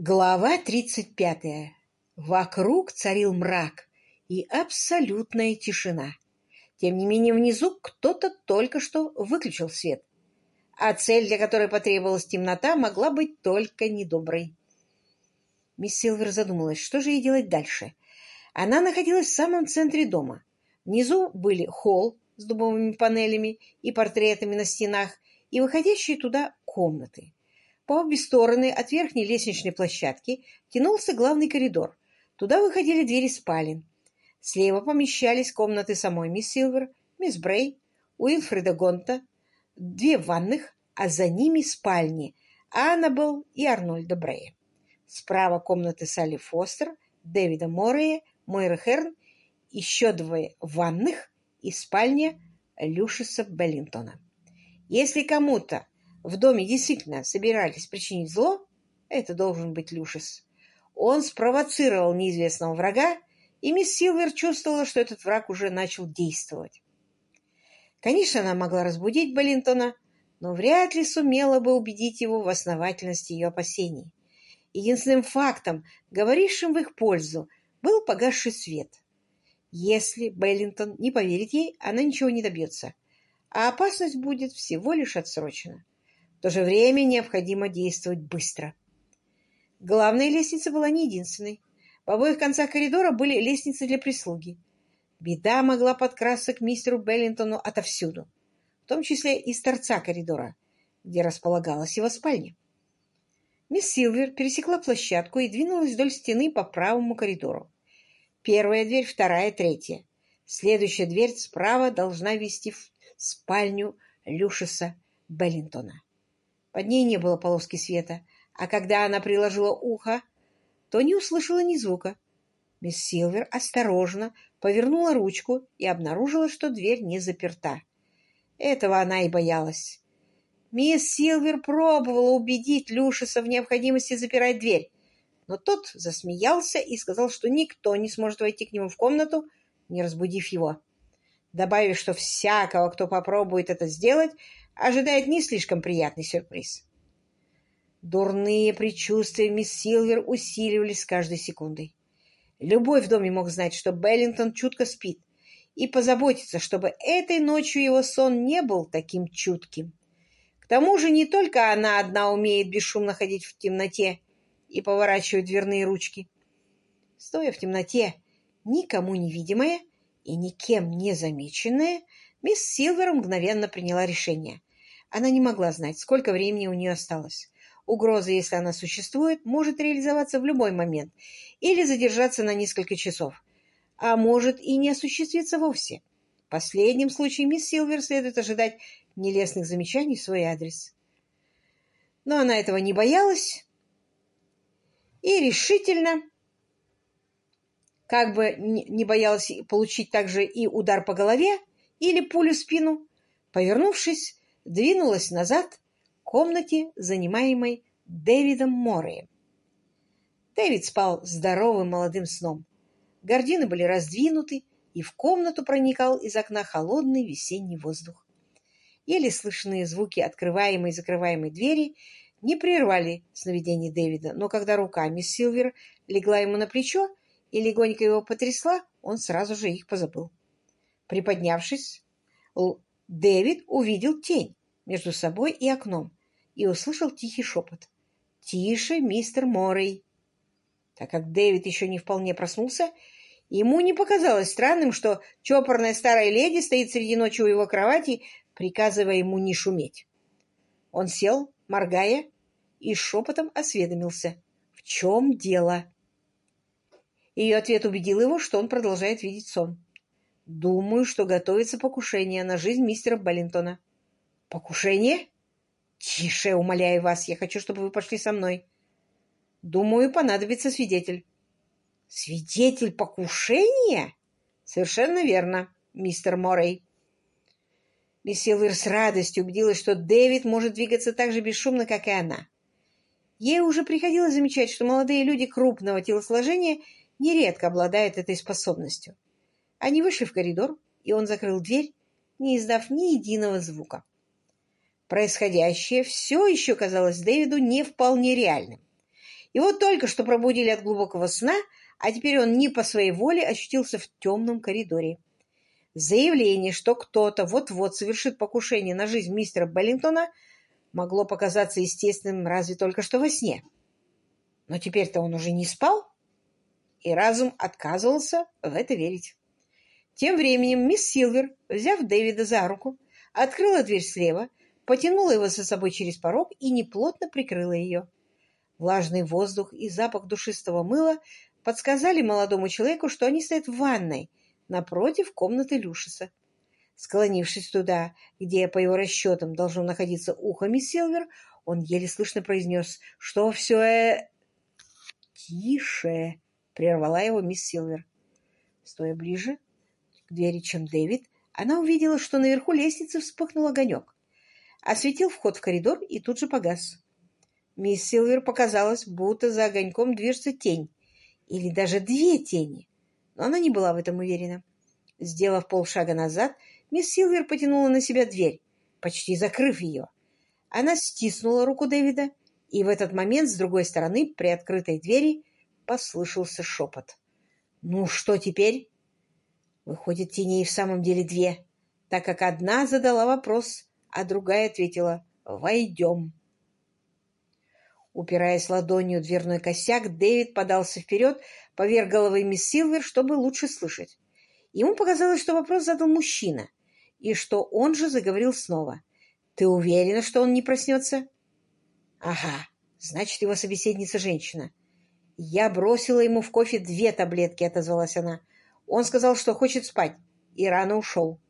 Глава тридцать пятая. Вокруг царил мрак и абсолютная тишина. Тем не менее, внизу кто-то только что выключил свет. А цель, для которой потребовалась темнота, могла быть только недоброй. Мисс Силвер задумалась, что же ей делать дальше. Она находилась в самом центре дома. Внизу были холл с дубовыми панелями и портретами на стенах и выходящие туда комнаты. По обе стороны от верхней лестничной площадки тянулся главный коридор. Туда выходили двери спален. Слева помещались комнаты самой мисс Силвер, мисс Брей, Уилфреда Гонта, две ванных, а за ними спальни Аннабелл и Арнольда Брея. Справа комнаты Салли Фостер, Дэвида Моррея, Мойры Херн, еще двое ванных и спальня Люшиса Беллинтона. Если кому-то в доме действительно собирались причинить зло, это должен быть Люшис. Он спровоцировал неизвестного врага, и мисс Силвер чувствовала, что этот враг уже начал действовать. Конечно, она могла разбудить Баллинтона, но вряд ли сумела бы убедить его в основательности ее опасений. Единственным фактом, говорившим в их пользу, был погасший свет. Если Беллинтон не поверит ей, она ничего не добьется, а опасность будет всего лишь отсрочена. В то же время необходимо действовать быстро. Главная лестница была не единственной. В обоих концах коридора были лестницы для прислуги. Беда могла подкрасться к мистеру Беллинтону отовсюду, в том числе и с торца коридора, где располагалась его спальня. Мисс Силвер пересекла площадку и двинулась вдоль стены по правому коридору. Первая дверь, вторая, третья. Следующая дверь справа должна вести в спальню Люшиса Беллинтона. Под ней не было полоски света, а когда она приложила ухо, то не услышала ни звука. Мисс Силвер осторожно повернула ручку и обнаружила, что дверь не заперта. Этого она и боялась. Мисс Силвер пробовала убедить Люшиса в необходимости запирать дверь, но тот засмеялся и сказал, что никто не сможет войти к нему в комнату, не разбудив его, добавив, что всякого, кто попробует это сделать, ожидает не слишком приятный сюрприз. Дурные предчувствия мисс Силвер усиливались с каждой секундой. Любой в доме мог знать, что Беллинтон чутко спит, и позаботиться, чтобы этой ночью его сон не был таким чутким. К тому же не только она одна умеет бесшумно ходить в темноте и поворачивать дверные ручки. Стоя в темноте, никому невидимая и никем не замеченная, мисс Силвер мгновенно приняла решение. Она не могла знать, сколько времени у нее осталось. Угроза, если она существует, может реализоваться в любой момент или задержаться на несколько часов, а может и не осуществиться вовсе. В последнем случае мисс Силвер следует ожидать нелестных замечаний в свой адрес. Но она этого не боялась и решительно, как бы не боялась получить также и удар по голове или пулю в спину, повернувшись, двинулась назад к комнате, занимаемой Дэвидом Морреем. Дэвид спал здоровым молодым сном. Гардины были раздвинуты, и в комнату проникал из окна холодный весенний воздух. Еле слышные звуки открываемой и закрываемой двери не прервали сновидений Дэвида, но когда рука мисс Силвер легла ему на плечо и легонько его потрясла, он сразу же их позабыл. Приподнявшись, Дэвид увидел тень, между собой и окном и услышал тихий шепот. «Тише, мистер Моррей!» Так как Дэвид еще не вполне проснулся, ему не показалось странным, что чопорная старая леди стоит среди ночи у его кровати, приказывая ему не шуметь. Он сел, моргая, и шепотом осведомился. «В чем дело?» Ее ответ убедил его, что он продолжает видеть сон. «Думаю, что готовится покушение на жизнь мистера Баллинтона». Покушение? Тише, умоляю вас, я хочу, чтобы вы пошли со мной. Думаю, понадобится свидетель. Свидетель покушения? Совершенно верно, мистер Моррей. Мисс Силвер с радостью убедилась, что Дэвид может двигаться так же бесшумно, как и она. Ей уже приходилось замечать, что молодые люди крупного телосложения нередко обладают этой способностью. Они вышли в коридор, и он закрыл дверь, не издав ни единого звука. Происходящее все еще казалось Дэвиду не вполне реальным. Его только что пробудили от глубокого сна, а теперь он не по своей воле очутился в темном коридоре. Заявление, что кто-то вот-вот совершит покушение на жизнь мистера Беллингтона, могло показаться естественным разве только что во сне. Но теперь-то он уже не спал, и разум отказывался в это верить. Тем временем мисс Силвер, взяв Дэвида за руку, открыла дверь слева, потянула его за собой через порог и неплотно прикрыла ее. Влажный воздух и запах душистого мыла подсказали молодому человеку, что они стоят в ванной, напротив комнаты Люшиса. Склонившись туда, где, по его расчетам, должно находиться ухо мисс Силвер, он еле слышно произнес, что все э... «Тише!» — прервала его мисс Силвер. Стоя ближе к двери, чем Дэвид, она увидела, что наверху лестницы вспыхнул огонек. Осветил вход в коридор и тут же погас. Мисс Силвер показалось, будто за огоньком движется тень, или даже две тени, но она не была в этом уверена. Сделав полшага назад, мисс Силвер потянула на себя дверь, почти закрыв ее. Она стиснула руку Дэвида, и в этот момент с другой стороны при открытой двери послышался шепот. «Ну, что теперь?» Выходит, теней в самом деле две, так как одна задала вопрос, а другая ответила «Войдем». Упираясь ладонью в дверной косяк, Дэвид подался вперед поверх головы мисс Силвер, чтобы лучше слышать. Ему показалось, что вопрос задал мужчина, и что он же заговорил снова. «Ты уверена, что он не проснется?» «Ага, значит, его собеседница женщина». «Я бросила ему в кофе две таблетки», — отозвалась она. Он сказал, что хочет спать, и рано ушел.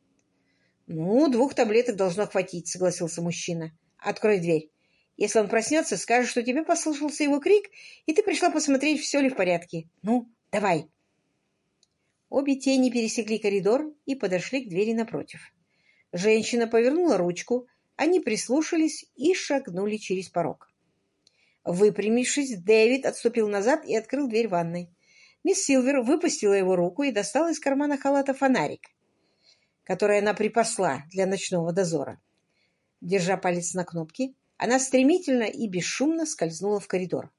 «Ну, двух таблеток должно хватить», — согласился мужчина. «Открой дверь. Если он проснется, скажешь, что тебе послышался его крик, и ты пришла посмотреть, все ли в порядке. Ну, давай». Обе тени пересекли коридор и подошли к двери напротив. Женщина повернула ручку, они прислушались и шагнули через порог. Выпрямившись, Дэвид отступил назад и открыл дверь ванной. Мисс Силвер выпустила его руку и достала из кармана халата фонарик, который она припасла для ночного дозора. Держа палец на кнопке, она стремительно и бесшумно скользнула в коридор.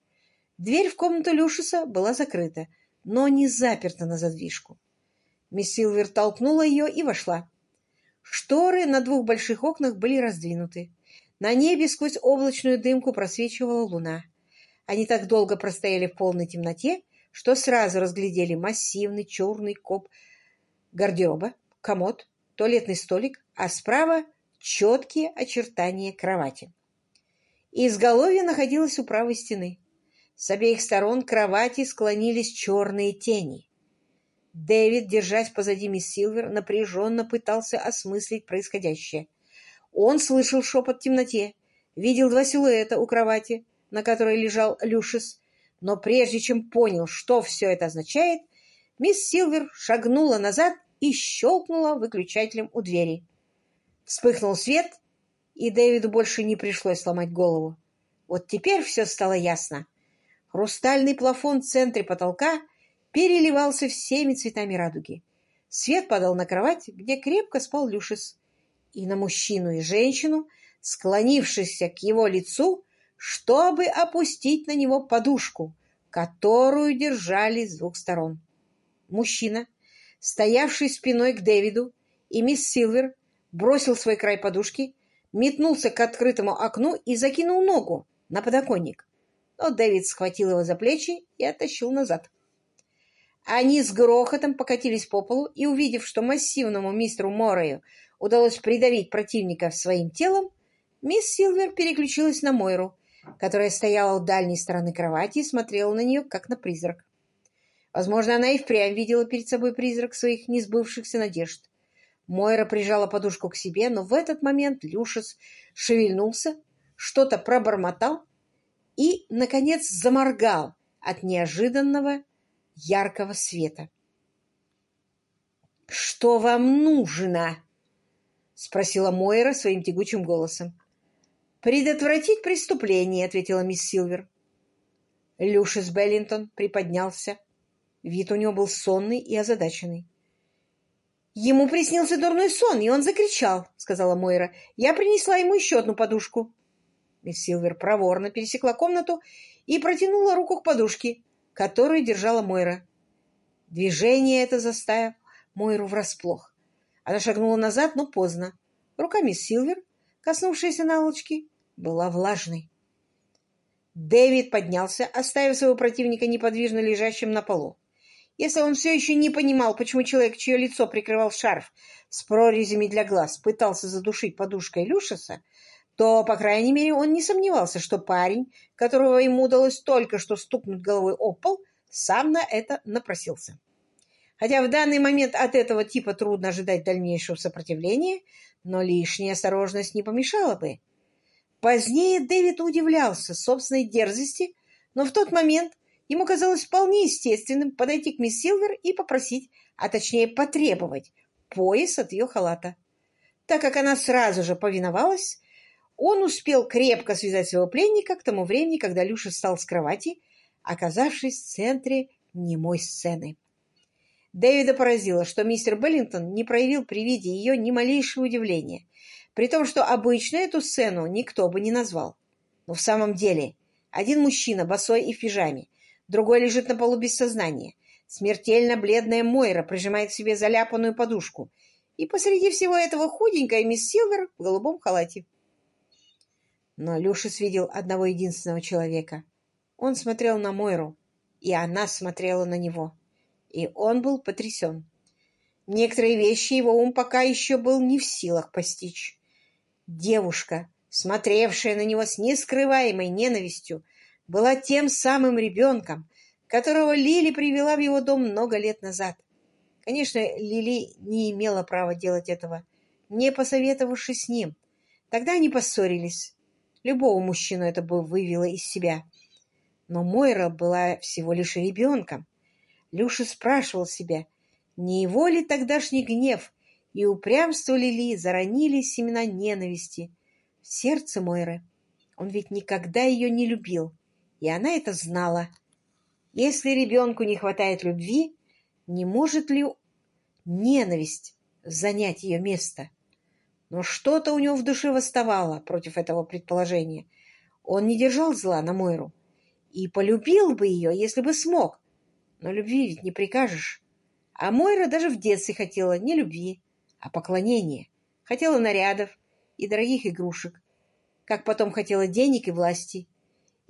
Дверь в комнату Люшиса была закрыта, но не заперта на задвижку. Мисс Силвер толкнула ее и вошла. Шторы на двух больших окнах были раздвинуты. На небе сквозь облачную дымку просвечивала луна. Они так долго простояли в полной темноте, что сразу разглядели массивный черный коп гардероба, комод, туалетный столик, а справа четкие очертания кровати. Изголовье находилось у правой стены. С обеих сторон кровати склонились черные тени. Дэвид, держась позади мисс Силвер, напряженно пытался осмыслить происходящее. Он слышал шепот в темноте, видел два силуэта у кровати, на которой лежал Люшис, но прежде чем понял, что все это означает, мисс Силвер шагнула назад и щелкнула выключателем у двери. Вспыхнул свет, и Дэвиду больше не пришлось сломать голову. Вот теперь все стало ясно. Хрустальный плафон в центре потолка переливался всеми цветами радуги. Свет падал на кровать, где крепко спал Люшис, и на мужчину и женщину, склонившихся к его лицу, чтобы опустить на него подушку, которую держали с двух сторон. Мужчина, стоявший спиной к Дэвиду, и мисс Силвер бросил свой край подушки, метнулся к открытому окну и закинул ногу на подоконник. Но Дэвид схватил его за плечи и оттащил назад. Они с грохотом покатились по полу и, увидев, что массивному мистеру Моррею удалось придавить противника своим телом, мисс Силвер переключилась на Мойру, которая стояла у дальней стороны кровати и смотрела на нее, как на призрак. Возможно, она и впрямь видела перед собой призрак своих несбывшихся надежд. Мойра прижала подушку к себе, но в этот момент Люшес шевельнулся, что-то пробормотал и, наконец, заморгал от неожиданного яркого света. «Что вам нужно?» — спросила Мойра своим тягучим голосом. «Предотвратить преступление», — ответила мисс Силвер. Люшис Беллинтон приподнялся. Вид у него был сонный и озадаченный. «Ему приснился дурной сон, и он закричал», — сказала Мойра. «Я принесла ему еще одну подушку». Мисс Силвер проворно пересекла комнату и протянула руку к подушке, которую держала Мойра. Движение это заставило Мойру врасплох. Она шагнула назад, но поздно. Рука мисс Силвер, коснувшаяся наволочки, была влажной. Дэвид поднялся, оставив своего противника неподвижно лежащим на полу. Если он все еще не понимал, почему человек, чье лицо прикрывал шарф с прорезями для глаз, пытался задушить подушкой Люшеса, то, по крайней мере, он не сомневался, что парень, которого ему удалось только что стукнуть головой об пол, сам на это напросился. Хотя в данный момент от этого типа трудно ожидать дальнейшего сопротивления, но лишняя осторожность не помешала бы. Позднее Дэвид удивлялся собственной дерзости, но в тот момент ему казалось вполне естественным подойти к мисс Силвер и попросить, а точнее потребовать, пояс от ее халата. Так как она сразу же повиновалась, он успел крепко связать своего пленника к тому времени, когда Люша встал с кровати, оказавшись в центре немой сцены. Дэвида поразило, что мистер Беллингтон не проявил при виде ее ни малейшего удивления, при том, что обычно эту сцену никто бы не назвал. Но в самом деле один мужчина босой и в пижаме, другой лежит на полу без сознания, смертельно бледная Мойра прижимает к себе заляпанную подушку, и посреди всего этого худенькая мисс Силвер в голубом халате. Но Люшис видел одного единственного человека. Он смотрел на Мойру, и она смотрела на него. И он был потрясен. Некоторые вещи его ум пока еще был не в силах постичь. Девушка, смотревшая на него с нескрываемой ненавистью, была тем самым ребенком, которого Лили привела в его дом много лет назад. Конечно, Лили не имела права делать этого, не посоветовавшись с ним. Тогда они поссорились. Любого мужчину это бы вывело из себя. Но Мойра была всего лишь ребенком. Люша спрашивал себя, не его ли тогдашний гнев и упрямство Лили заронили семена ненависти в сердце Мойры. Он ведь никогда ее не любил, и она это знала. Если ребенку не хватает любви, не может ли ненависть занять ее место? Но что-то у него в душе восставало против этого предположения. Он не держал зла на Мойру и полюбил бы ее, если бы смог. Но любви ведь не прикажешь. А Мойра даже в детстве хотела не любви, а поклонения. Хотела нарядов и дорогих игрушек, как потом хотела денег и власти.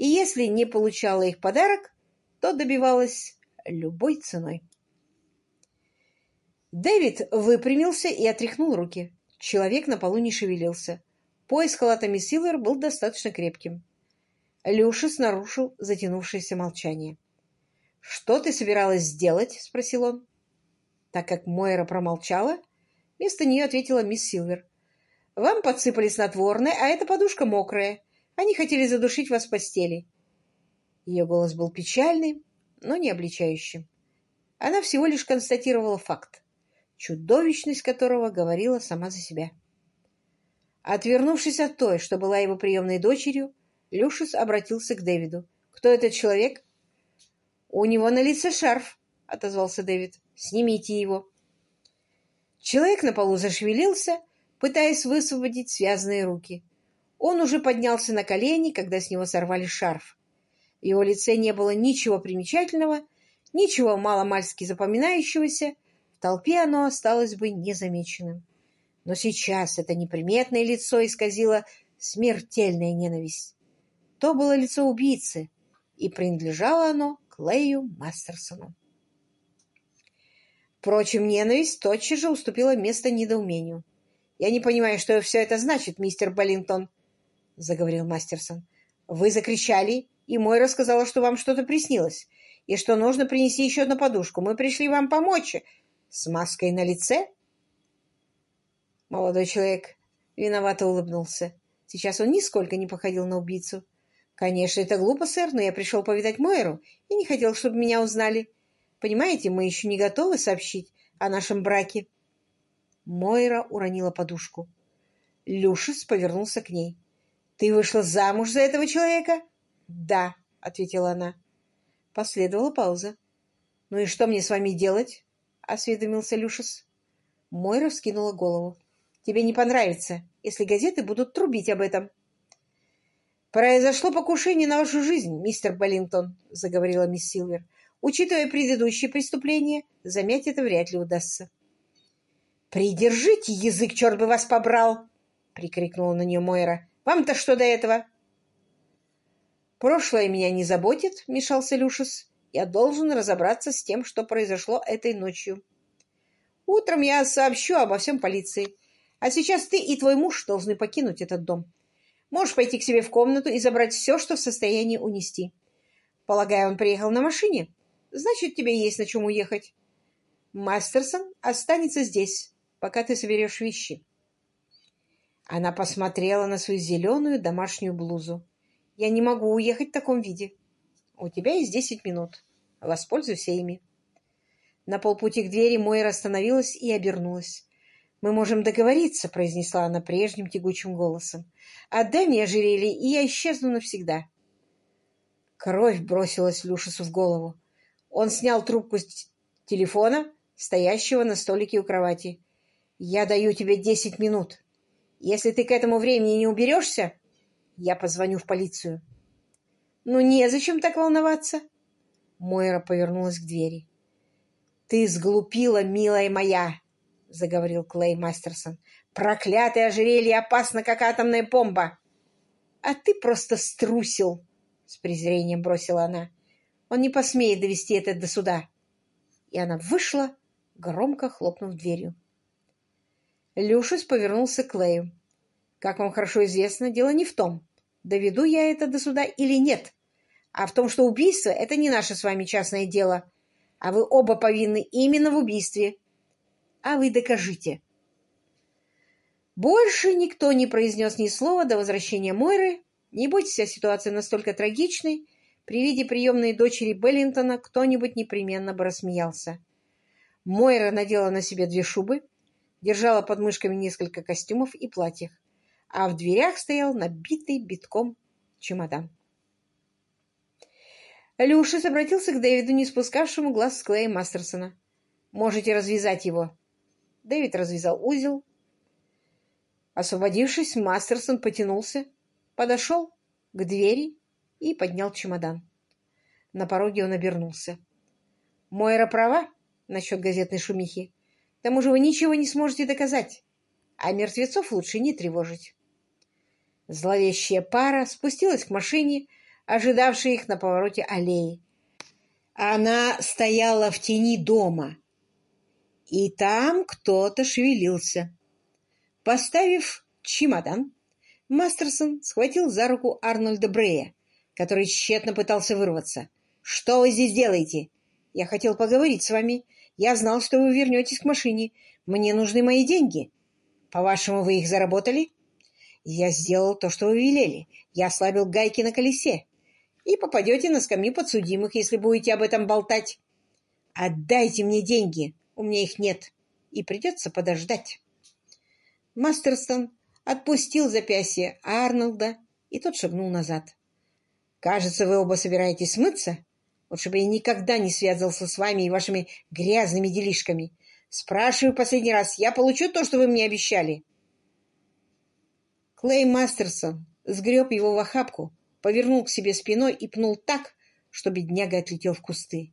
И если не получала их подарок, то добивалась любой ценой. Дэвид выпрямился и отряхнул руки. Человек на полу не шевелился. Пояс халата мисс Силвер был достаточно крепким. Люшис нарушил затянувшееся молчание. «Что ты собиралась сделать?» — спросил он. Так как Мойра промолчала, вместо нее ответила мисс Силвер. «Вам подсыпали снотворное, а эта подушка мокрая. Они хотели задушить вас в постели». Ее голос был печальным, но не обличающим. Она всего лишь констатировала факт чудовищность которого говорила сама за себя. Отвернувшись от той, что была его приемной дочерью, Люшис обратился к Дэвиду. «Кто этот человек?» «У него на лице шарф», — отозвался Дэвид. «Снимите его». Человек на полу зашевелился, пытаясь высвободить связанные руки. Он уже поднялся на колени, когда с него сорвали шарф. В его лице не было ничего примечательного, ничего маломальски запоминающегося, в толпе оно осталось бы незамеченным. Но сейчас это неприметное лицо исказило смертельная ненависть. То было лицо убийцы, и принадлежало оно Клею Мастерсону. Впрочем, ненависть тотчас же уступила место недоумению. «Я не понимаю, что все это значит, мистер Баллинтон», — заговорил Мастерсон. «Вы закричали, и Мойра сказала, что вам что-то приснилось, и что нужно принести еще одну подушку. Мы пришли вам помочь, с маской на лице? Молодой человек виновато улыбнулся. Сейчас он нисколько не походил на убийцу. Конечно, это глупо, сэр, но я пришел повидать Мойру и не хотел, чтобы меня узнали. Понимаете, мы еще не готовы сообщить о нашем браке. Мойра уронила подушку. Люшис повернулся к ней. «Ты вышла замуж за этого человека?» «Да», — ответила она. Последовала пауза. «Ну и что мне с вами делать?» осведомился Люшес. Мойра вскинула голову. «Тебе не понравится, если газеты будут трубить об этом». «Произошло покушение на вашу жизнь, мистер Беллингтон», — заговорила мисс Силвер. «Учитывая предыдущие преступления, замять это вряд ли удастся». «Придержите язык, черт бы вас побрал!» — прикрикнула на нее Мойра. «Вам-то что до этого?» «Прошлое меня не заботит», — вмешался Люшес. «Я должен разобраться с тем, что произошло этой ночью. Утром я сообщу обо всем полиции. А сейчас ты и твой муж должны покинуть этот дом. Можешь пойти к себе в комнату и забрать все, что в состоянии унести. Полагаю, он приехал на машине? Значит, тебе есть на чем уехать. Мастерсон останется здесь, пока ты соберешь вещи. Она посмотрела на свою зеленую домашнюю блузу. Я не могу уехать в таком виде. У тебя есть десять минут. Воспользуйся ими. На полпути к двери Мойра остановилась и обернулась. «Мы можем договориться», — произнесла она прежним тягучим голосом. «Отдай мне ожерелье, и я исчезну навсегда». Кровь бросилась Люшесу в голову. Он снял трубку с телефона, стоящего на столике у кровати. «Я даю тебе десять минут. Если ты к этому времени не уберешься, я позвоню в полицию». «Ну, незачем так волноваться». Мойра повернулась к двери. «Ты сглупила, милая моя!» — заговорил Клей Мастерсон. «Проклятое ожерелье опасно, как атомная бомба!» «А ты просто струсил!» — с презрением бросила она. «Он не посмеет довести это до суда!» И она вышла, громко хлопнув дверью. Люшис повернулся к Клею. «Как вам хорошо известно, дело не в том, доведу я это до суда или нет, а в том, что убийство — это не наше с вами частное дело, а вы оба повинны именно в убийстве, а вы докажите. Больше никто не произнес ни слова до возвращения Мойры. Не будь вся ситуация настолько трагичной, при виде приемной дочери Беллинтона кто-нибудь непременно бы рассмеялся. Мойра надела на себе две шубы, держала под мышками несколько костюмов и платьев, а в дверях стоял набитый битком чемодан. Люшис обратился к Дэвиду, не спускавшему глаз с Клея Мастерсона. «Можете развязать его». Дэвид развязал узел. Освободившись, Мастерсон потянулся, подошел к двери и поднял чемодан. На пороге он обернулся. «Мойра права насчет газетной шумихи. К тому же вы ничего не сможете доказать, а мертвецов лучше не тревожить». Зловещая пара спустилась к машине, ожидавшей их на повороте аллеи. Она стояла в тени дома, и там кто-то шевелился. Поставив чемодан, Мастерсон схватил за руку Арнольда Брея, который тщетно пытался вырваться. «Что вы здесь делаете? Я хотел поговорить с вами. Я знал, что вы вернетесь к машине. Мне нужны мои деньги. По-вашему, вы их заработали?» «Я сделал то, что вы велели. Я ослабил гайки на колесе. И попадете на скамью подсудимых, если будете об этом болтать. Отдайте мне деньги!» У меня их нет, и придется подождать. Мастерстон отпустил запястье Арнольда, и тот шагнул назад. «Кажется, вы оба собираетесь смыться? Лучше бы я никогда не связывался с вами и вашими грязными делишками. Спрашиваю последний раз, я получу то, что вы мне обещали?» Клей Мастерсон сгреб его в охапку, повернул к себе спиной и пнул так, что бедняга отлетел в кусты.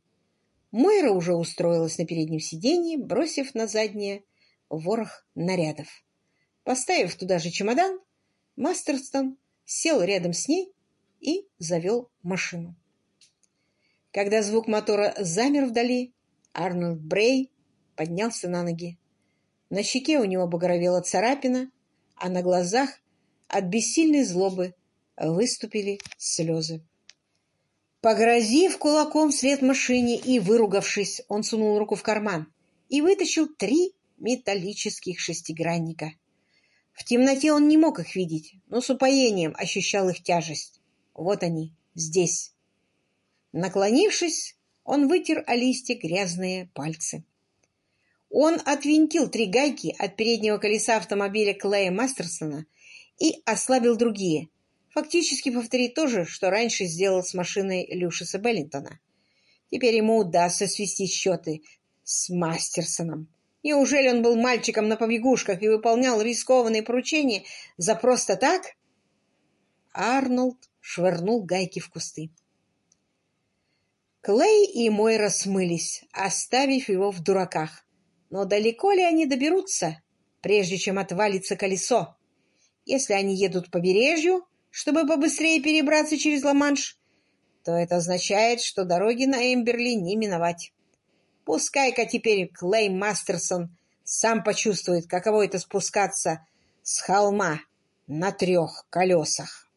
Мойра уже устроилась на переднем сиденье, бросив на заднее ворох нарядов. Поставив туда же чемодан, Мастерстон сел рядом с ней и завел машину. Когда звук мотора замер вдали, Арнольд Брей поднялся на ноги. На щеке у него багровела царапина, а на глазах от бессильной злобы выступили слезы. Погрозив кулаком вслед машине и выругавшись, он сунул руку в карман и вытащил три металлических шестигранника. В темноте он не мог их видеть, но с упоением ощущал их тяжесть. Вот они, здесь. Наклонившись, он вытер о листья грязные пальцы. Он отвинтил три гайки от переднего колеса автомобиля Клея Мастерсона и ослабил другие, фактически повторить то же, что раньше сделал с машиной Люшиса Беллинтона. Теперь ему удастся свести счеты с Мастерсоном. Неужели он был мальчиком на побегушках и выполнял рискованные поручения за просто так? Арнольд швырнул гайки в кусты. Клей и Мойра смылись, оставив его в дураках. Но далеко ли они доберутся, прежде чем отвалится колесо? Если они едут по побережью, чтобы побыстрее перебраться через Ла-Манш, то это означает, что дороги на Эмберли не миновать. Пускай-ка теперь Клей Мастерсон сам почувствует, каково это спускаться с холма на трех колесах.